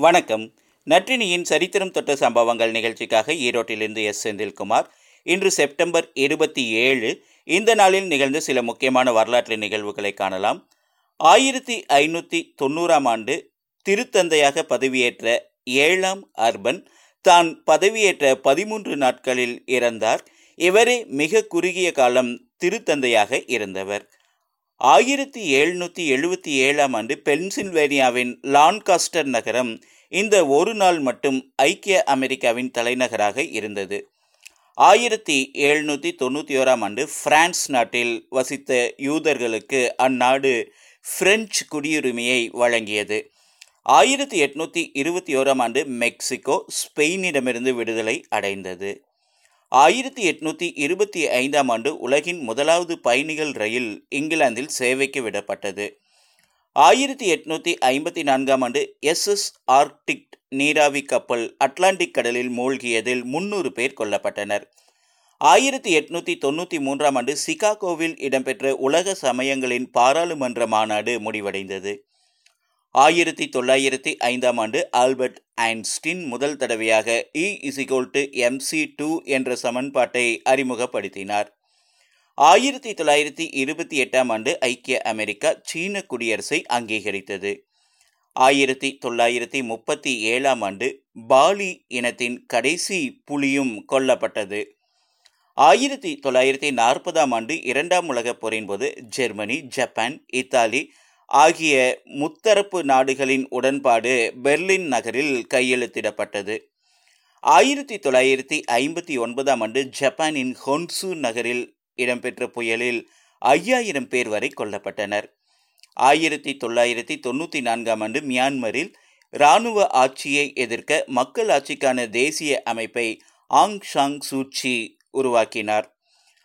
வணக்கம். நற்றினியின் சரித்திரம் தொட்ட சம்பவங்கள் நிகழ்ச்சிக்காக ஈரோட்டிலிருந்து எஸ். செந்தில்குமார். இன்று செப்டம்பர் இருபத்தி ஏழு இந்த நாளில் நிகழ்ந்த சில முக்கியமான வரலாற்று நிகழ்வுகளை காணலாம். ஆயிரத்தி ஐநூற்றி தொண்ணூறாம் ஆண்டு திருத்தந்தையாக பதவியேற்ற ஏழாம் அர்பன் தான் பதவியேற்ற பதிமூன்று நாட்களில் இறந்தார். இவரே மிக குறுகிய காலம் திருத்தந்தையாக இருந்தவர். ஆயிரத்தி எழுநூற்றி எழுபத்தி ஏழாம் ஆண்டு பென்சில்வேனியாவின் லான்காஸ்டர் நகரம் இந்த ஒரு நாள் மட்டும் ஐக்கிய அமெரிக்காவின் தலைநகராக இருந்தது. ஆயிரத்தி எழுநூற்றி தொண்ணூற்றி ஓராம் ஆண்டு பிரான்ஸ் நாட்டில் வசித்த யூதர்களுக்கு அந்நாடு பிரெஞ்சு குடியுரிமையை வழங்கியது. ஆயிரத்தி எட்நூற்றி இருபத்தி ஓராம் ஆண்டு மெக்சிகோ ஸ்பெயினிடமிருந்து விடுதலை அடைந்தது. ஆயிரத்தி எட்நூற்றி இருபத்தி ஐந்தாம் ஆண்டு உலகின் முதலாவது பயணிகள் ரயில் இங்கிலாந்தில் சேவைக்கு விடப்பட்டது. ஆயிரத்தி எட்நூற்றி ஐம்பத்தி நான்காம் ஆண்டு எஸ்எஸ் ஆர்டிக் நீராவி கப்பல் அட்லாண்டிக் கடலில் மூழ்கியதில் முன்னூறு பேர் கொல்லப்பட்டனர். ஆயிரத்தி எட்நூற்றி தொண்ணூற்றி மூன்றாம் ஆண்டு சிகாகோவில் இடம்பெற்ற உலக சமயங்களின் பாராளுமன்ற மாநாடு முடிவடைந்தது. ஆயிரத்தி தொள்ளாயிரத்தி ஐந்தாம் ஆண்டு ஆல்பர்ட் ஐன்ஸ்டின் முதல் தடவையாக E is equal to mc two என்ற சமன்பாட்டை அறிமுகப்படுத்தினார். ஆயிரத்தி தொள்ளாயிரத்தி இருபத்தி எட்டாம் ஆண்டு ஐக்கிய அமெரிக்கா சீன குடியரசை அங்கீகரித்தது. ஆயிரத்தி தொள்ளாயிரத்தி முப்பத்தி ஏழாம் ஆண்டு பாலி இனத்தின் கடைசி புலியும் கொல்லப்பட்டது. ஆயிரத்தி தொள்ளாயிரத்தி நாற்பதாம் ஆண்டு இரண்டாம் உலகப் போரின் போது ஜெர்மனி ஜப்பான் இத்தாலி ஆகிய முத்தரப்பு நாடுகளின் உடன்பாடு பெர்லின் நகரில் கையெழுத்திடப்பட்டது. ஆயிரத்தி தொள்ளாயிரத்தி ஐம்பத்தி ஒன்பதாம் ஆண்டு ஜப்பானின் ஹொன்சு நகரில் இடம்பெற்ற புயலில் ஐயாயிரம் பேர் வரை கொல்லப்பட்டனர். ஆயிரத்தி தொள்ளாயிரத்தி தொண்ணூற்றி நான்காம் ஆண்டு மியான்மரில் இராணுவ ஆட்சியை எதிர்க்க மக்கள் ஆட்சிக்கான தேசிய அமைப்பை ஆங் ஷாங் சூச்சி உருவாக்கினார்.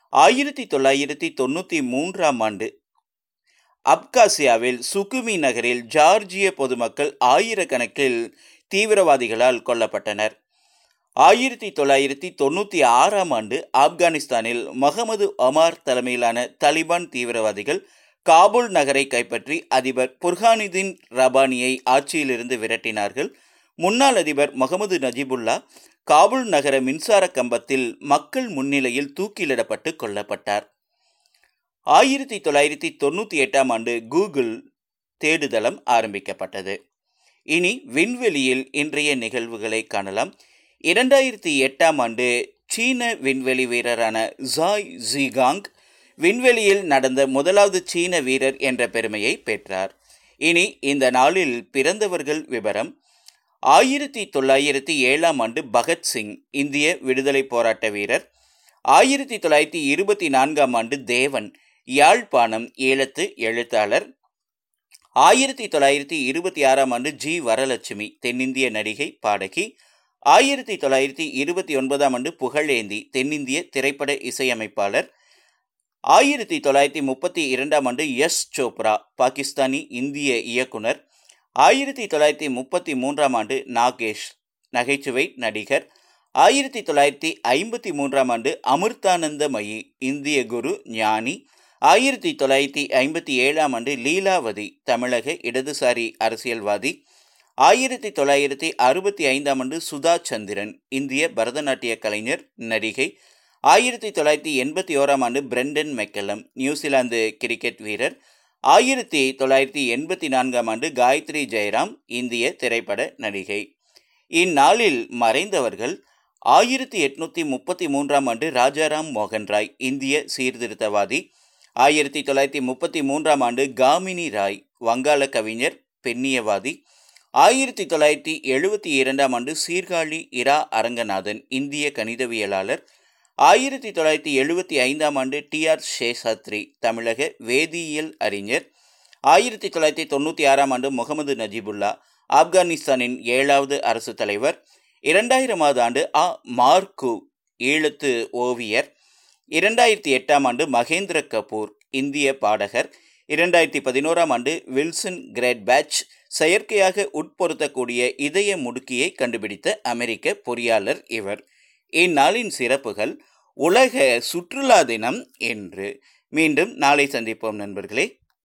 ஆயிரத்தி தொள்ளாயிரத்தி தொண்ணூற்றி மூன்றாம் ஆண்டு அப்காசியாவில் சுகுமி நகரில் ஜார்ஜிய பொதுமக்கள் ஆயிரக்கணக்கில் தீவிரவாதிகளால் கொல்லப்பட்டனர். ஆயிரத்தி தொள்ளாயிரத்தி தொண்ணூற்றி ஆறாம் ஆண்டு ஆப்கானிஸ்தானில் முகமது ஒமார் தலைமையிலான தலிபான் தீவிரவாதிகள் காபூல் நகரை கைப்பற்றி அதிபர் புர்ஹானுதீன் ரபானியை ஆட்சியிலிருந்து விரட்டினார்கள். முன்னாள் அதிபர் முகமது நஜிபுல்லா காபூல் நகர மின்சார கம்பத்தில் மக்கள் முன்னிலையில் தூக்கிலிடப்பட்டு கொல்லப்பட்டார். ஆயிரத்தி தொள்ளாயிரத்தி தொண்ணூற்றி எட்டாம் ஆண்டு கூகுள் தேடுதளம் ஆரம்பிக்கப்பட்டது. இனி விண்வெளியில் இன்றைய நிகழ்வுகளை காணலாம். இரண்டாயிரத்தி எட்டாம் ஆண்டு சீன விண்வெளி வீரரான ஜாய் ஜிகாங் விண்வெளியில் நடந்த முதலாவது சீன வீரர் என்ற பெருமையை பெற்றார். இனி இந்த நாளில் பிறந்தவர்கள் விவரம். ஆயிரத்தி தொள்ளாயிரத்தி ஏழாம் ஆண்டு பகத்சிங் இந்திய விடுதலை போராட்ட வீரர். ஆயிரத்தி தொள்ளாயிரத்தி இருபத்தி நான்காம் ஆண்டு தேவன் யாழ்ப்பாணம் ஏலத்து எழுத்தாளர். ஆயிரத்தி தொள்ளாயிரத்தி இருபத்தி ஆறாம் ஆண்டு ஜி. வரலட்சுமி தென்னிந்திய நடிகை பாடகி. ஆயிரத்தி தொள்ளாயிரத்தி இருபத்தி ஒன்பதாம் ஆண்டு புகழேந்தி தென்னிந்திய திரைப்பட இசையமைப்பாளர். ஆயிரத்தி தொள்ளாயிரத்தி முப்பத்தி இரண்டாம் ஆண்டு எஸ். சோப்ரா பாகிஸ்தானி இந்திய இயக்குனர். ஆயிரத்தி தொள்ளாயிரத்தி முப்பத்தி மூன்றாம் ஆண்டு நாகேஷ் நகைச்சுவை நடிகர். ஆயிரத்தி தொள்ளாயிரத்தி ஐம்பத்தி மூன்றாம் ஆண்டு அமிர்தானந்தமயி இந்திய குரு ஞானி. ஆயிரத்தி தொள்ளாயிரத்தி ஐம்பத்தி ஏழாம் ஆண்டு லீலாவதி தமிழக இடதுசாரி அரசியல்வாதி. ஆயிரத்தி தொள்ளாயிரத்தி அறுபத்தி ஐந்தாம் ஆண்டு சுதா சந்திரன் இந்திய பரதநாட்டிய கலைஞர் நடிகை. ஆயிரத்தி தொள்ளாயிரத்தி எண்பத்தி ஓராம் ஆண்டு பிரெண்டன் மெக்கலம் நியூசிலாந்து கிரிக்கெட் வீரர். ஆயிரத்தி தொள்ளாயிரத்தி எண்பத்தி நான்காம் ஆண்டு காயத்ரி ஜெயராம் இந்திய திரைப்பட நடிகை. இந்நாளில் மறைந்தவர்கள் ஆயிரத்தி எட்நூத்தி முப்பத்தி மூன்றாம் ஆண்டு ராஜாராம் மோகன் ராய் இந்திய சீர்திருத்தவாதி. ஆயிரத்தி தொள்ளாயிரத்தி முப்பத்தி மூன்றாம் ஆண்டு காமினி ராய் வங்காள கவிஞர் பெண்ணியவாதி. ஆயிரத்தி தொள்ளாயிரத்தி எழுபத்தி இரண்டாம் ஆண்டு சீர்காழி இரா அரங்கநாதன் இந்திய கணிதவியலாளர். ஆயிரத்தி தொள்ளாயிரத்தி எழுபத்தி ஐந்தாம் ஆண்டு டி ஆர் சேஷாத்ரி தமிழக வேதியியல் அறிஞர். ஆயிரத்தி தொள்ளாயிரத்தி தொண்ணூற்றி ஆறாம் ஆண்டு முகமது நஜிபுல்லா ஆப்கானிஸ்தானின் ஏழாவது அரசு தலைவர். இரண்டாயிரமாவது ஆண்டு அ மார்கு ஈழத்து ஓவியர். இரண்டாயிரத்தி எட்டாம் ஆண்டு மகேந்திர கபூர் இந்திய பாடகர். இரண்டாயிரத்தி பதினோராம் ஆண்டு வில்சன் கிரேட் பேட்ச் செயற்கையாக உட்பொருத்தக்கூடிய இதய முடுக்கியை கண்டுபிடித்த அமெரிக்க பொறியாளர் இவர். இந்நாளின் சிறப்புகள் உலக சுற்றுலா தினம் என்று. மீண்டும் நாளை சந்திப்போம் நண்பர்களே.